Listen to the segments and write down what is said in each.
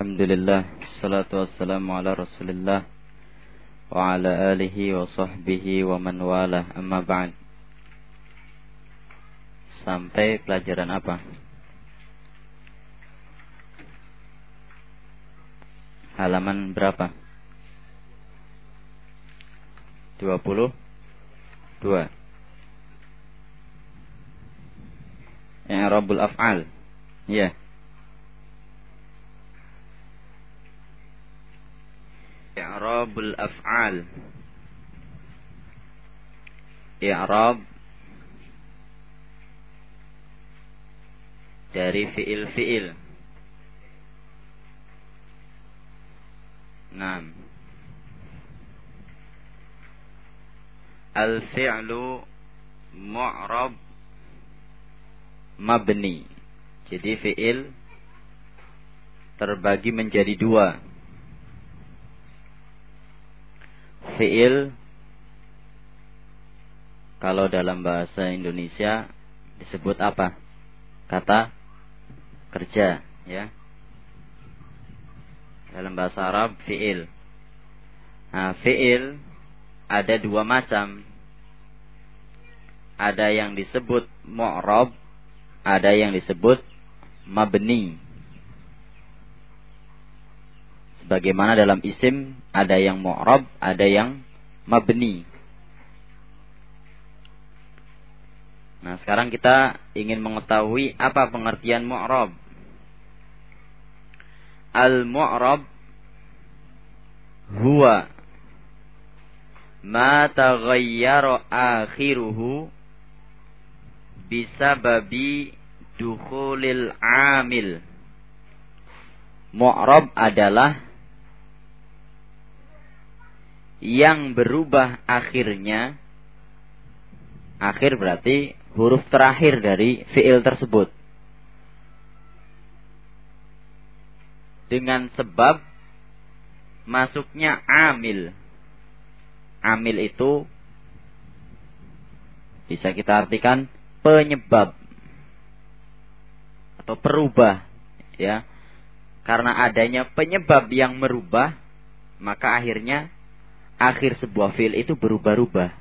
Alhamdulillah Salatu wassalamu ala rasulillah Wa ala alihi wa sahbihi wa man wala Amma ba'd Sampai pelajaran apa? Halaman berapa? 22 I'rabul af'al Ya yeah. I'rabul af'al i'rab dari fiil-fiil Naam Al-fi'lu mu'rab mabni. Jadi fi'il terbagi menjadi dua. Fiil kalau dalam bahasa Indonesia disebut apa? Kata kerja, ya. Dalam bahasa Arab fiil. Nah, fiil ada dua macam. Ada yang disebut mu'rab, ada yang disebut mabni. Bagaimana dalam isim ada yang mu'rab, ada yang mabni. Nah, sekarang kita ingin mengetahui apa pengertian mu'rab. Al-mu'rab huwa ma taghayyara akhiruhu bisababi dukhulil amil. Mu'rab adalah yang berubah akhirnya akhir berarti huruf terakhir dari fiil tersebut. Dengan sebab masuknya amil. Amil itu bisa kita artikan penyebab atau perubah ya. Karena adanya penyebab yang merubah maka akhirnya akhir sebuah fiil itu berubah-ubah.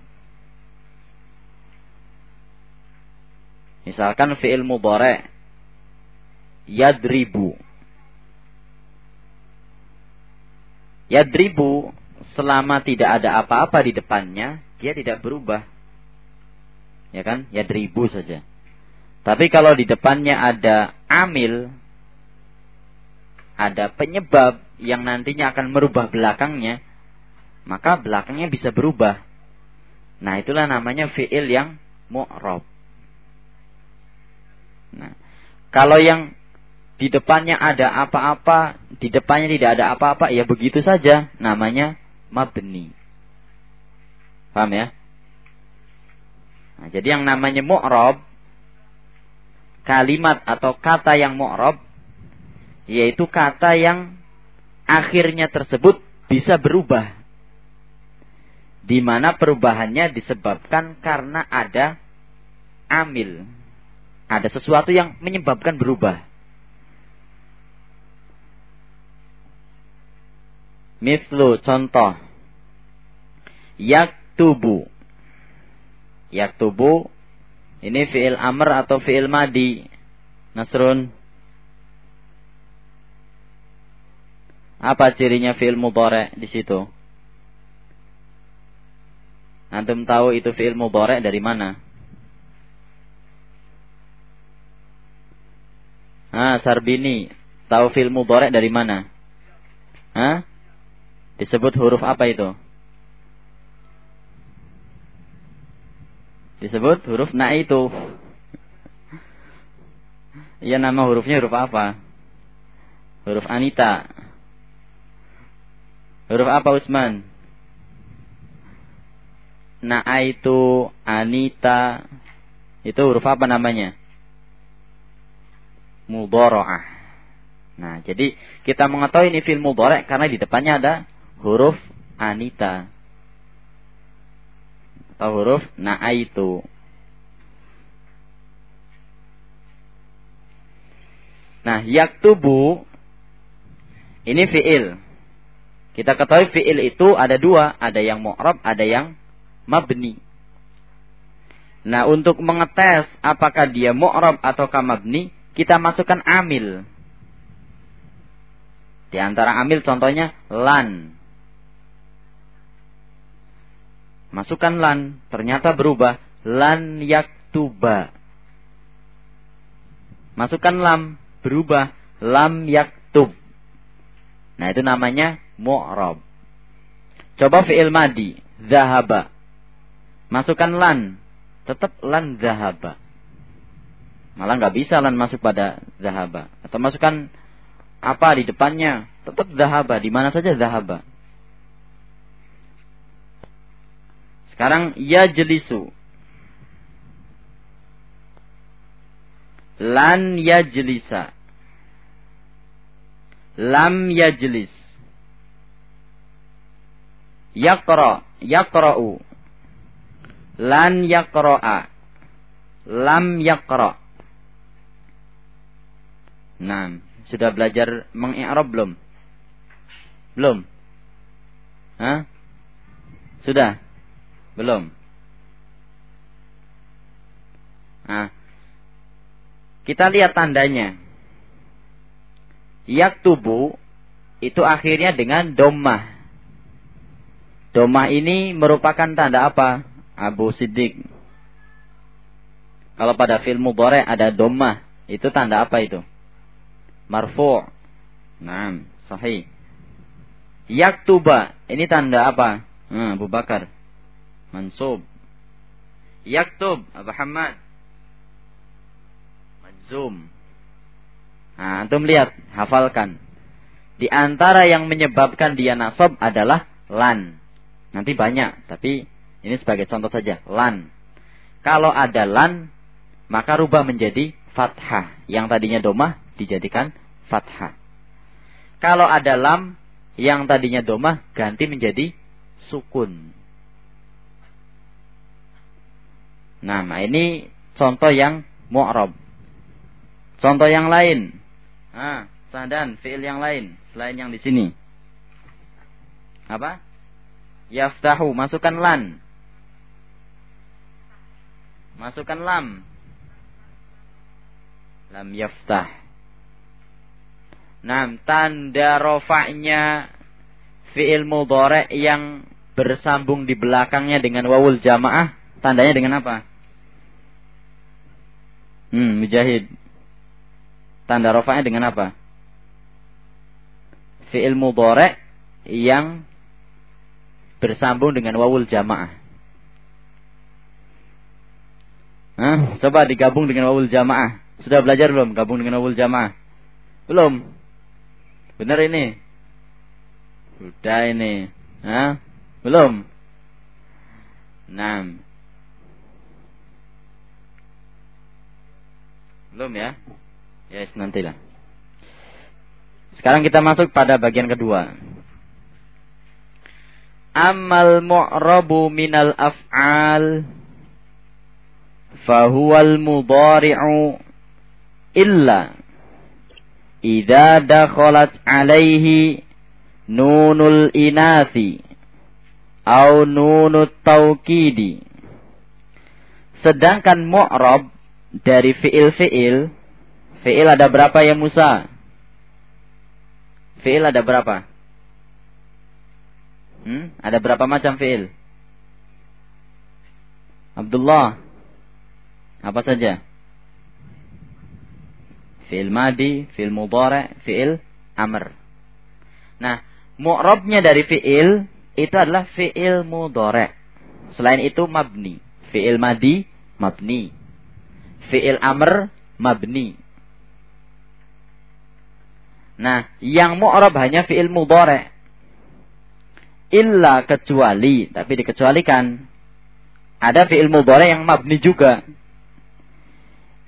Misalkan fiil mudhari yadribu. Yadribu selama tidak ada apa-apa di depannya, dia tidak berubah. Ya kan? Yadribu saja. Tapi kalau di depannya ada amil, ada penyebab yang nantinya akan merubah belakangnya, maka belakangnya bisa berubah. Nah, itulah namanya fiil yang mu'rab. Nah, kalau yang di depannya ada apa-apa, di depannya tidak ada apa-apa, ya begitu saja namanya mabni. Paham ya? Nah, jadi yang namanya mu'rab kalimat atau kata yang mu'rab yaitu kata yang akhirnya tersebut bisa berubah di mana perubahannya disebabkan karena ada amil. Ada sesuatu yang menyebabkan berubah. Mislu contoh. Yaktubu. Yaktubu ini fi'il amr atau fi'il madi. Nasrun. Apa cirinya fi'il mudhari di situ? Antum tahu itu fi'il mudhari dari mana? Ah, Sarbini, tahu fi'il mudhari dari mana? Hah? Disebut huruf apa itu? Disebut huruf na itu. Iya nama hurufnya huruf apa? Huruf Anita. Huruf apa Usman? Na'aitu Anita itu huruf apa namanya? Mudhara'ah. Nah, jadi kita mengetahui ini fil mudhari' karena di depannya ada huruf Anita. Atau huruf Na'aitu. Nah, yaktubu Ini fi'il. Kita ketahui fi'il itu ada dua, ada yang mu'rab, ada yang mabni. Nah, untuk mengetes apakah dia mu'rab atau mabni, kita masukkan amil. Di antara amil contohnya lan. Masukkan lan, ternyata berubah lan yaktuba. Masukkan lam, berubah lam yaktub. Nah, itu namanya mu'rab. Coba fi'il madi, zahaba. Masukkan lan, tetap lan zahaba. Malah nggak bisa lan masuk pada zahaba. Atau masukkan apa di depannya, tetap zahaba. Di mana saja zahaba. Sekarang ya jelisu. Lan ya jelisa. Lam ya jelis. Yakra. Yakra'u. Lan yakra'a. Lam yakra'. Nah, sudah belajar mengi'rab belum? Belum? Hah? Sudah? Belum. Nah, kita lihat tandanya. Yak tubuh itu akhirnya dengan domah. Domah ini merupakan tanda apa? Abu Siddiq. Kalau pada film mudhari ada domah, itu tanda apa itu? Marfu'. Naam, sahih. Yaktuba, ini tanda apa? Hmm, Abu Bakar mansub yaktub Abu Hamad majzum nah antum lihat hafalkan di antara yang menyebabkan dia nasab adalah lan nanti banyak tapi ini sebagai contoh saja lan kalau ada lan maka rubah menjadi fathah yang tadinya domah dijadikan fathah kalau ada lam yang tadinya domah ganti menjadi sukun Nah, ini contoh yang mu'rab. Contoh yang lain. Ah, sadan fi'il yang lain selain yang di sini. Apa? Yaftahu, masukkan lan. Masukkan lam. Lam yaftah. Nah, tanda rofaknya fi'il mudhari yang bersambung di belakangnya dengan wawul jamaah, tandanya dengan apa? Hmm, mujahid. Tanda rofa'nya dengan apa? Fi'il mudhari' yang bersambung dengan wawul jamaah. Hah? Coba digabung dengan wawul jamaah. Sudah belajar belum gabung dengan wawul jamaah? Belum. Benar ini? Sudah ini. Hah? Belum. Nah, Belum ya? Ya, yes, nantilah. Sekarang kita masuk pada bagian kedua. Amal mu'rabu minal af'al fahuwal mudari'u illa idza dakhalat alaihi nunul inasi au nunut taukidi sedangkan mu'rab dari fiil-fiil, fiil ada berapa ya Musa? Fiil ada berapa? Hmm? Ada berapa macam fiil? Abdullah. Apa saja? Fiil madi, fiil mudhari, fiil amr. Nah, mu'rabnya dari fiil itu adalah fiil mudhari. Selain itu mabni. Fiil madi mabni fi'il amr mabni. Nah, yang mu'rab hanya fi'il mudhari. Illa kecuali, tapi dikecualikan. Ada fi'il mudhari yang mabni juga.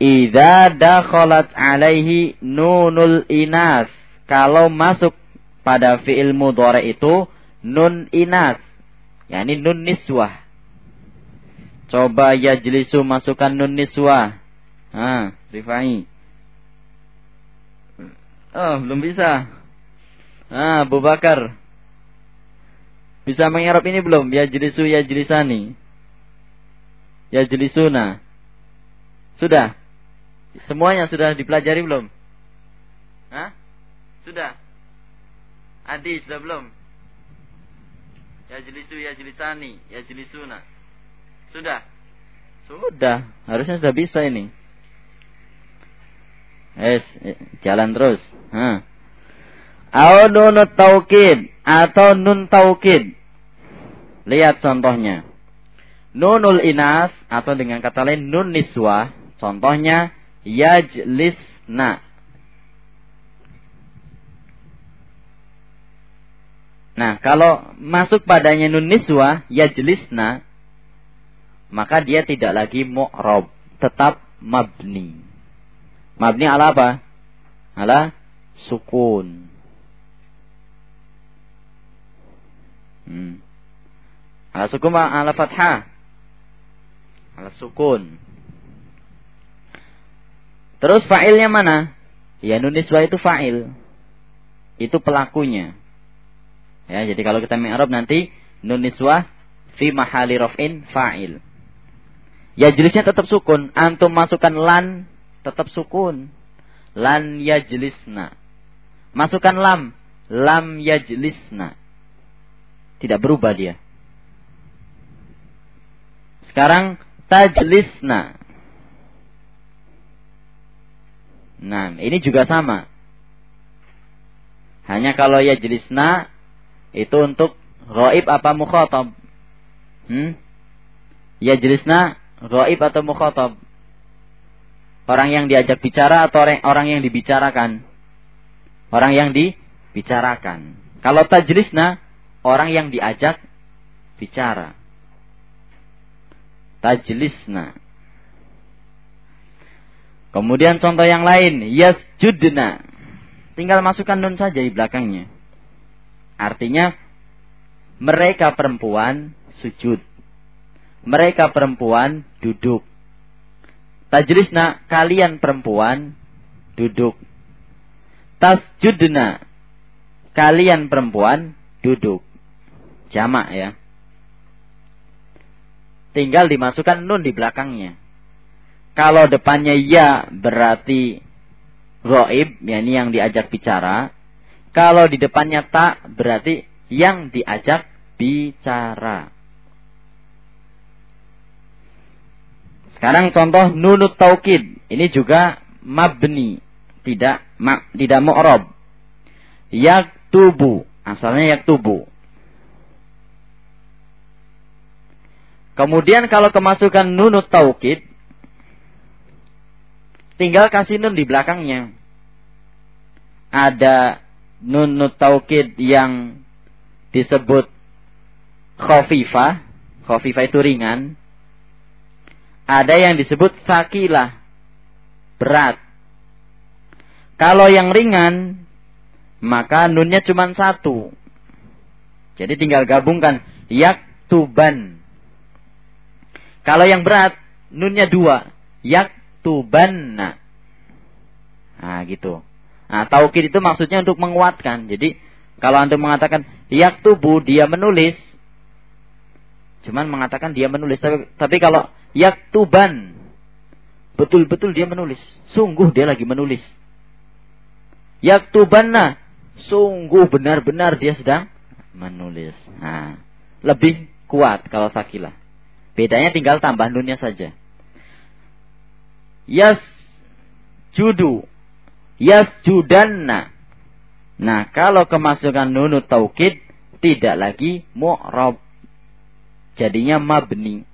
Idza dakhalat alaihi nunul inas. Kalau masuk pada fi'il mudhari itu nun inas. yakni nun niswah. Coba ya jelisu masukkan nun niswah. Ah, Rifai. Oh, belum bisa. Ah, Abu Bakar. Bisa mengerap ini belum? Ya jelisu ya jelisani. Ya jelisuna. Sudah. Semuanya sudah dipelajari belum? Hah? Sudah. Adi sudah belum? Ya jelisu ya jelisani, ya jelisuna. Sudah. Sudah, harusnya sudah bisa ini. Es, jalan terus. Au nunut taukid atau nun taukid. Lihat contohnya. Nunul inas atau dengan kata lain nun niswa. Contohnya yajlisna. Nah, kalau masuk padanya nun niswa yajlisna maka dia tidak lagi mu'rob, tetap mabni. Mabni ala apa? Ala sukun. Hmm. Ala sukun ala fathah. Ala sukun. Terus fa'ilnya mana? Ya nuniswa itu fa'il. Itu pelakunya. Ya, jadi kalau kita mi'rab nanti nuniswa fi mahali raf'in fa'il. Ya jelisnya tetap sukun. Antum masukkan lan tetap sukun. Lan yajlisna. Masukkan lam. Lam yajlisna. Tidak berubah dia. Sekarang tajlisna. Nah, ini juga sama. Hanya kalau ya jelisna itu untuk roib apa mukhatab? Hmm? Ya jelisna roib atau mukhatab? Orang yang diajak bicara atau orang, yang dibicarakan? Orang yang dibicarakan. Kalau tajlisna orang yang diajak bicara. Tajlisna. Kemudian contoh yang lain, yasjudna. Tinggal masukkan nun saja di belakangnya. Artinya mereka perempuan sujud. Mereka perempuan duduk. Tajlisna kalian perempuan duduk. Tasjudna kalian perempuan duduk jamak ya. Tinggal dimasukkan nun di belakangnya. Kalau depannya ya berarti roib, yakni yang diajak bicara. Kalau di depannya tak berarti yang diajak bicara. Sekarang contoh nunut taukid. Ini juga mabni. Tidak ma, tidak mu'rob. Yaktubu. Asalnya yaktubu. Kemudian kalau kemasukan nunut taukid, tinggal kasih nun di belakangnya. Ada nunut taukid yang disebut khafifah, khafifah itu ringan. Ada yang disebut sakilah, berat. Kalau yang ringan, maka nunnya cuma satu. Jadi tinggal gabungkan yak tuban kalau yang berat, nunnya dua. Yaktubanna. Nah, gitu. Nah, taukid itu maksudnya untuk menguatkan. Jadi, kalau Anda mengatakan yaktubu, dia menulis. Cuman mengatakan dia menulis. Tapi, tapi kalau yaktuban, betul-betul dia menulis. Sungguh dia lagi menulis. Yaktubanna, sungguh benar-benar dia sedang menulis. Nah, lebih kuat kalau sakilah. Bedanya tinggal tambah nunnya saja. Yas judu. Yas judanna. Nah, kalau kemasukan nunut taukid tidak lagi mu'rab. Jadinya mabni.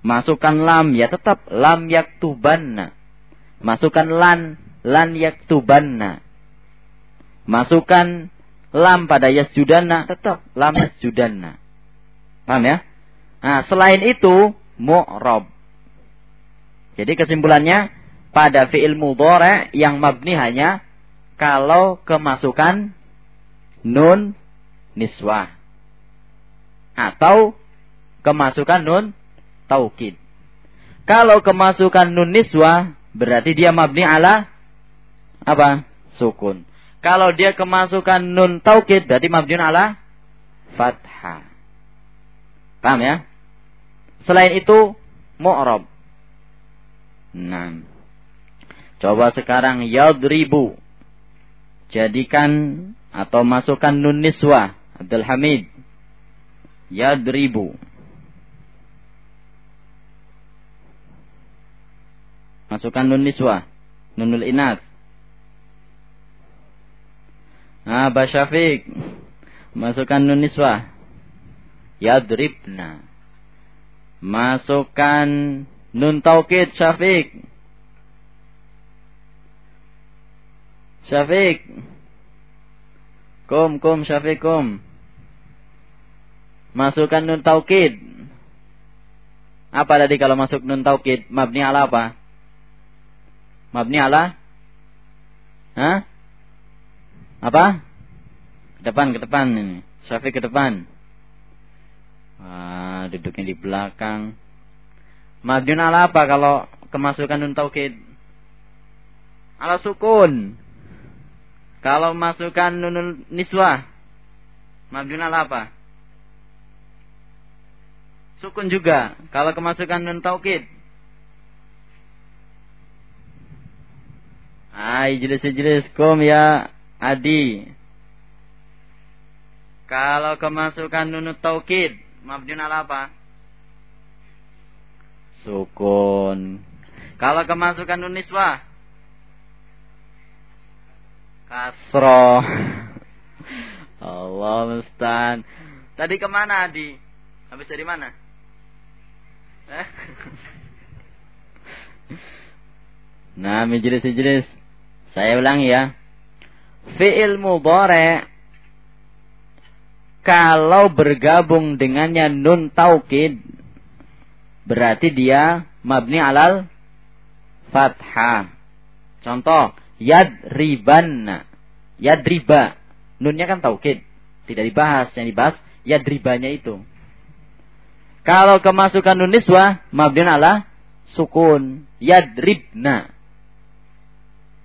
Masukkan lam ya tetap lam yaktubanna. Masukkan lan lan yaktubanna. Masukkan lam pada yasjudanna tetap lam yasjudanna. Paham ya? Nah, selain itu mu'rab. Jadi kesimpulannya pada fi'il mudhari yang mabni hanya kalau kemasukan nun niswah atau kemasukan nun taukid. Kalau kemasukan nun niswah berarti dia mabni ala apa? Sukun. Kalau dia kemasukan nun taukid berarti mabniun ala fathah. Paham ya? Selain itu mu'rab. Nah. Coba sekarang yadribu. Jadikan atau masukkan nun niswah. Abdul Hamid. Yadribu. Masukkan nun niswah. Nunul inas. Nah, Syafiq. Masukkan nun niswah. Yadribna. Masukkan nun taukid Syafiq. Syafiq. Kum, kum, Syafiq, kum. Masukkan nun taukid. Apa tadi kalau masuk nun taukid? Mabni ala apa? Mabni ala? Hah? Apa? Ke depan, ke depan ini. Syafiq ke depan. Wah, duduknya di belakang. Mabni ala apa kalau kemasukan nun taukid? Ala sukun. Kalau masukkan nunul niswah, mabdun apa? Sukun juga. Kalau kemasukan nun taukid. Ay, jelas-jelas kom ya Adi. Kalau kemasukan nun taukid, mabdun apa? Sukun. Kalau kemasukan nun niswah, Kasro. Allah mustan. Tadi ke mana Adi? Habis dari mana? Eh? Nah, majelis-majelis. Saya ulang ya. Fi'il mudhari kalau bergabung dengannya nun taukid berarti dia mabni alal fathah. Contoh, yadribanna. Yadriba. Nunnya kan taukid. Tidak dibahas. Yang dibahas yadribanya itu. Kalau kemasukan nun niswa, mabdun ala sukun. Yadribna.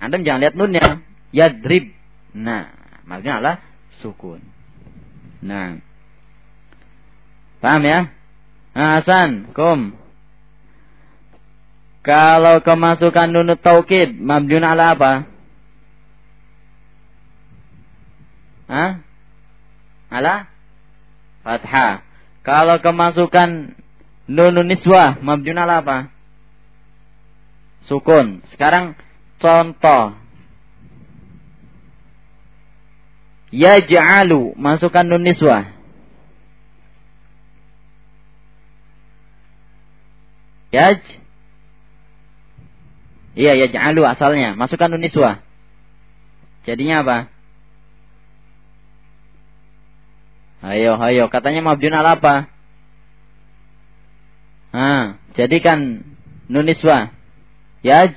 Anda jangan lihat nunnya. Yadribna. Mabdun ala sukun. Nah. Paham ya? Nah, Hasan, kum. Kalau kemasukan nun taukid, mabniun ala apa? Hah? Ala? Fathah. Kalau kemasukan nun niswah, mabniun ala apa? Sukun. Sekarang contoh. Yaj'alu, masukkan nun niswah. Yaj Iya, ya ja'alu asalnya. Masukkan nun niswa. Jadinya apa? Ayo, ayo. Katanya mabdun ala apa? Ah, jadikan nun niswa. Yaj.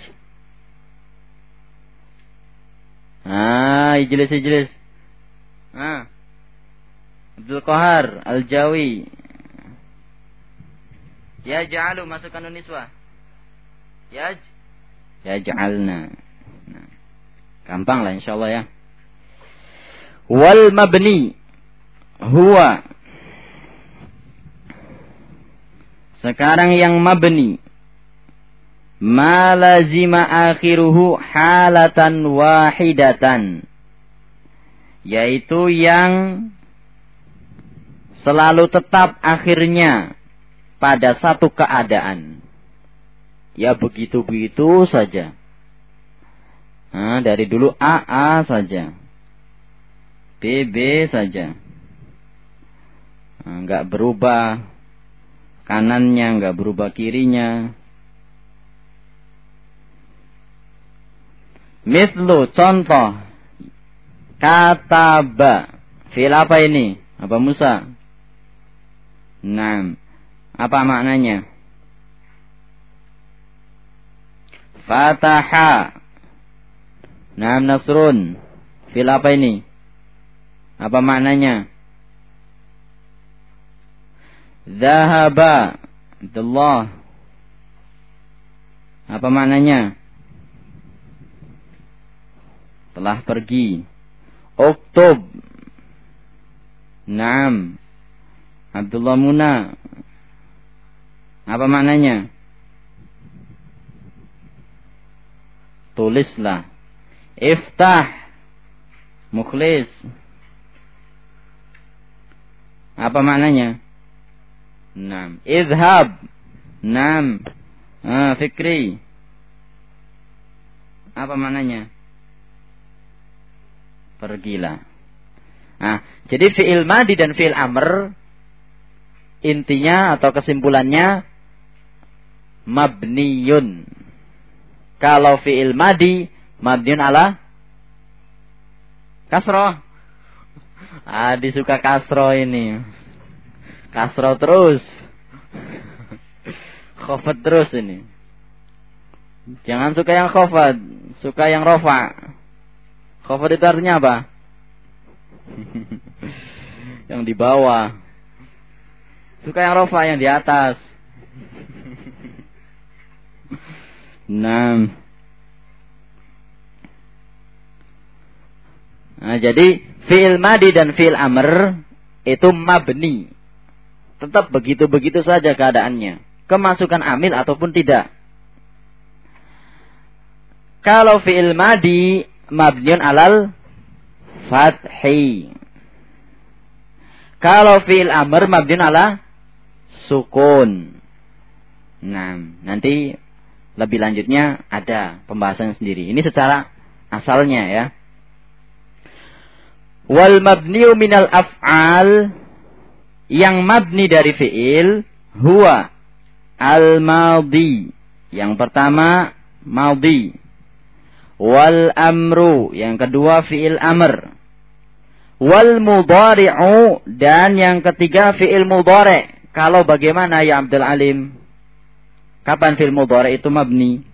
Ah, ijlis ijlis. Ah. Abdul Qahar Al-Jawi. Ya ja'alu masukkan nun niswa. Yaj yaj'alna. Nah, gampang lah insyaallah ya. Wal mabni huwa Sekarang yang mabni ma lazima akhiruhu halatan wahidatan yaitu yang selalu tetap akhirnya pada satu keadaan ya begitu-begitu saja. Nah, dari dulu AA saja. BB saja. Nah, enggak berubah kanannya, enggak berubah kirinya. Mislu contoh kataba. Fil apa ini? Apa Musa? Nah, apa maknanya? Fataha. Naam Nasrun. Fil apa ini? Apa maknanya? Zahaba. Abdullah. Apa maknanya? Telah pergi. Uktub. Naam. Abdullah Muna. Apa maknanya? Tulislah. Iftah. Mukhlis. Apa maknanya? Naam. Idhab. Naam. Ah, fikri. Apa maknanya? Pergilah. Nah, jadi fi'il madi dan fi'il amr intinya atau kesimpulannya mabniyun. Kalau fi'il madi mabniyun ala kasroh. Ah, disuka kasroh ini. Kasroh terus. Khofat terus ini. Jangan suka yang khofat, suka yang rofa. Khofat itu artinya apa? yang di bawah. Suka yang rofa, yang di atas. Nah. Nah, jadi fi'il madi dan fi'il amr itu mabni. Tetap begitu-begitu saja keadaannya. Kemasukan amil ataupun tidak. Kalau fi'il madi mabniun alal fathi. Kalau fi'il amr mabniun ala sukun. Nah, nanti lebih lanjutnya ada pembahasan sendiri. Ini secara asalnya ya. Wal mabniu minal af'al yang mabni dari fi'il huwa al maldi. Yang pertama maldi wal amru yang kedua fiil amr wal mudari'u dan yang ketiga fiil mudari kalau bagaimana ya Abdul Alim kapan fiil mudari itu mabni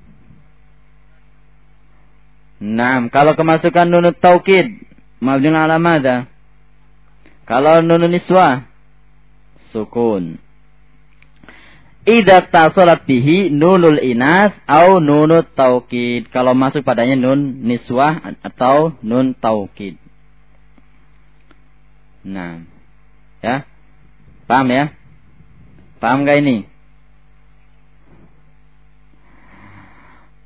Nah, kalau kemasukan nunut taukid mabni ala madha? Kalau nunun niswah sukun. Idza tasalat bihi nunul inas atau nunut taukid. Kalau masuk padanya nun niswah atau nun taukid. Nah. Ya. Paham ya? Paham gak ini?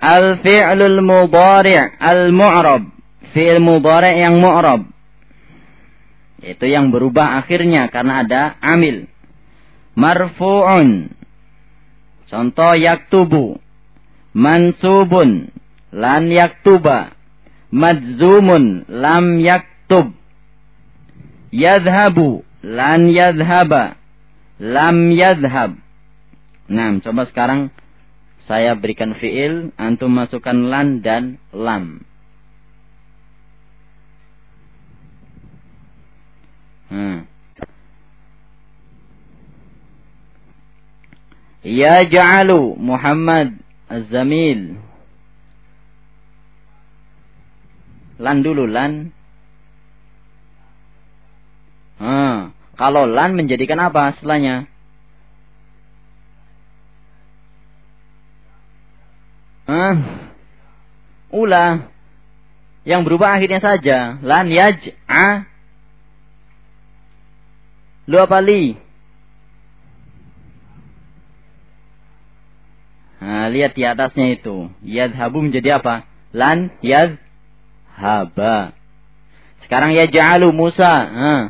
Al-fi'lul mudhari' al-mu'rab. Fi'il mudhari' yang mu'rab. Itu yang berubah akhirnya karena ada amil. Marfu'un Contoh yaktubu. Mansubun. Lan yaktuba. Madzumun. Lam yaktub. Yadhabu. Lan yadhaba. Lam yadhab. Nah, coba sekarang saya berikan fiil, antum masukkan lan dan lam. Hmm. Ya ja'alu Muhammad Az-Zamil. Lan dulu lan. Hmm. Kalau lan menjadikan apa setelahnya? Hmm. Ula. Yang berubah akhirnya saja. Lan yaj'a. Lu apa li? Nah, lihat di atasnya itu. Yadhabu menjadi apa? Lan yadhaba. Sekarang ya ja'alu Musa. Nah.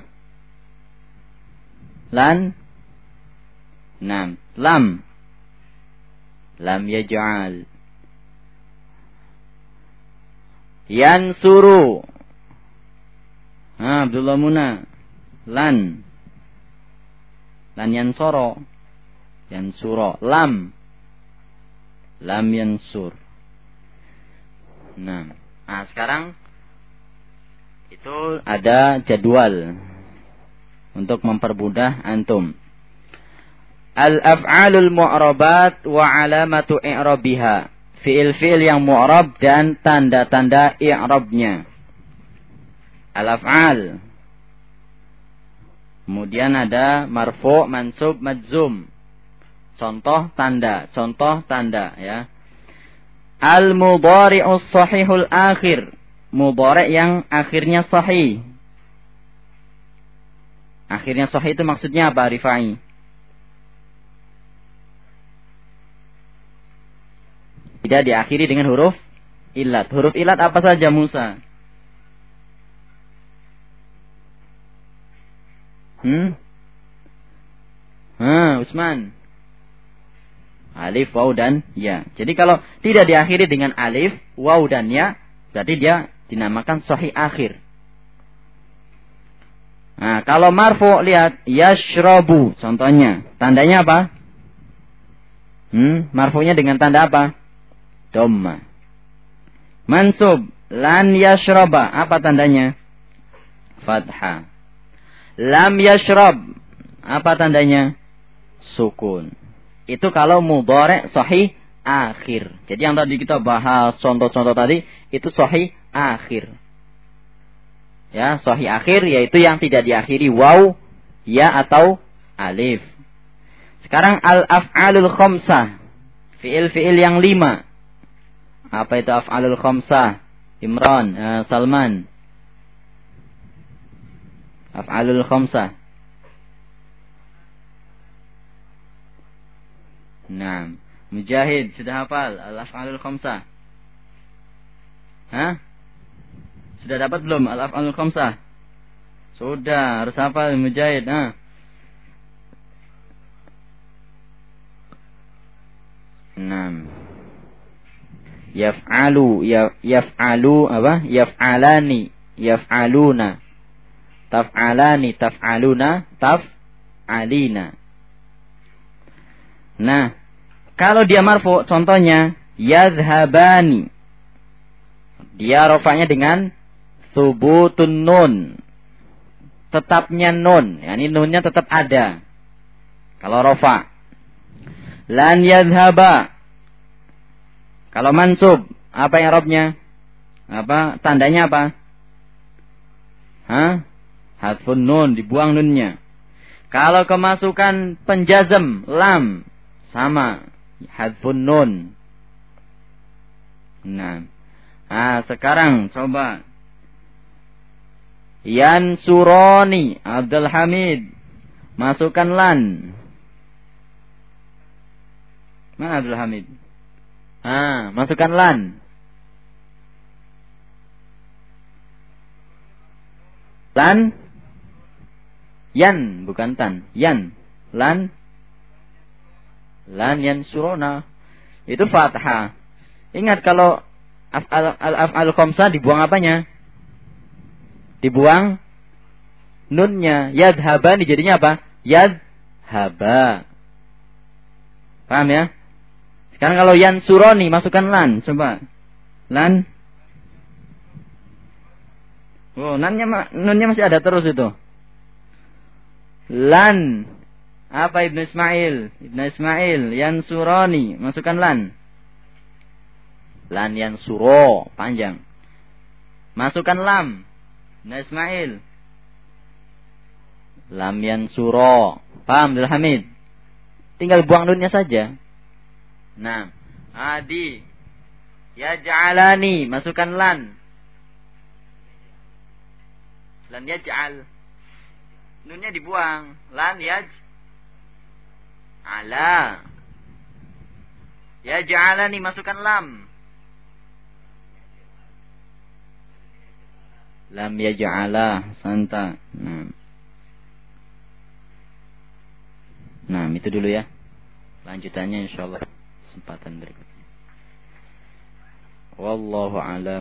Lan. Nam. Lam. Lam yaj'al. Yansuru. Ah, Abdullah Muna. Lan. Lan yansoro. Yansuro. Lam lam yansur. Nah, nah sekarang itu ada jadwal untuk mempermudah antum. Al-af'alul mu'rabat wa alamatu i'rabiha. Fi'il-fi'il yang mu'rab dan tanda-tanda i'rabnya. Al-af'al. Kemudian ada marfu, mansub, madzum. Contoh tanda, contoh tanda ya. Al-mudhari'us sahihul akhir. mudhari yang akhirnya sahih. Akhirnya sahih itu maksudnya apa, Rifai? Tidak diakhiri dengan huruf ilat. Huruf ilat apa saja Musa? Hmm? Hmm, Usman. Alif, waw, dan ya. Jadi kalau tidak diakhiri dengan alif, waw, dan ya, berarti dia dinamakan sahih akhir. Nah, kalau marfu lihat yashrabu contohnya. Tandanya apa? Hmm, marfunya dengan tanda apa? Dhamma. Mansub. Lan yashraba. Apa tandanya? Fathah. Lam yashrab. Apa tandanya? Sukun. Itu kalau mudhari sahih akhir. Jadi yang tadi kita bahas contoh-contoh tadi itu sahih akhir. Ya, sahih akhir yaitu yang tidak diakhiri waw, ya atau alif. Sekarang al-af'alul khamsah. Fi'il-fi'il yang lima. Apa itu af'alul khamsah? Imran, uh, Salman. Af'alul khamsah. Nah, Mujahid sudah hafal al-af'alul khamsah? Hah? Sudah dapat belum al-af'alul khamsah? Sudah, harus hafal Mujahid, ha? Nah yaf'alu ya, yaf'alu apa? Yaf'alani yaf'aluna. Taf'alani taf'aluna taf'alina. Nah kalau dia marfu contohnya yadhhabani. Dia rofaknya dengan subutun nun. Tetapnya nun. Yakni nunnya tetap ada. Kalau rofa. Lan yadhhaba kalau mansub, apa yang robnya? Apa tandanya apa? Hah? Hadfun nun, dibuang nunnya. Kalau kemasukan penjazem lam sama hadfun nun. Nah. Nah, sekarang coba Yan Suroni Abdul Hamid masukkan lan. Mana Abdul Hamid? Ah, masukkan lan. Lan yan bukan tan. Yan. Lan lan yan surona. Itu fathah. Ingat kalau al-af'al khamsa dibuang apanya? Dibuang nunnya. Yadhaba jadinya apa? Yadhaba. Paham ya? Sekarang kalau yan suroni masukkan lan, coba. Lan. Oh, nannya nunnya masih ada terus itu. Lan. Apa Ibnu Ismail? Ibnu Ismail yan suroni, masukkan lan. Lan yan suro, panjang. Masukkan lam. Ibnu Ismail. Lam yan suro. Paham, Hamid? Tinggal buang nunnya saja. Nah, adi. Ya ja'alani, masukkan lan. Lan yaj'al. Nunnya dibuang. Lan yaj. Ala. Ya ja'alani, masukkan lam. Lam yaj'ala, santa. Nah. Nah, itu dulu ya. Lanjutannya insyaallah kesempatan berikutnya. Wallahu a'lam.